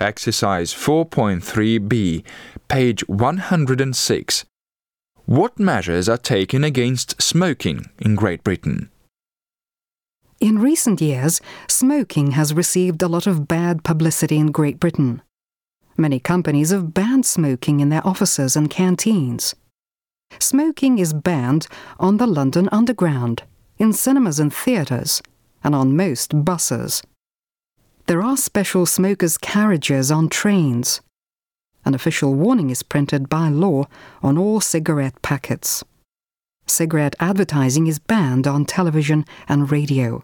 Exercise 4.3b, page 106. What measures are taken against smoking in Great Britain? In recent years, smoking has received a lot of bad publicity in Great Britain. Many companies have banned smoking in their offices and canteens. Smoking is banned on the London Underground, in cinemas and theatres, and on most buses. There are special smokers' carriages on trains. An official warning is printed by law on all cigarette packets. Cigarette advertising is banned on television and radio.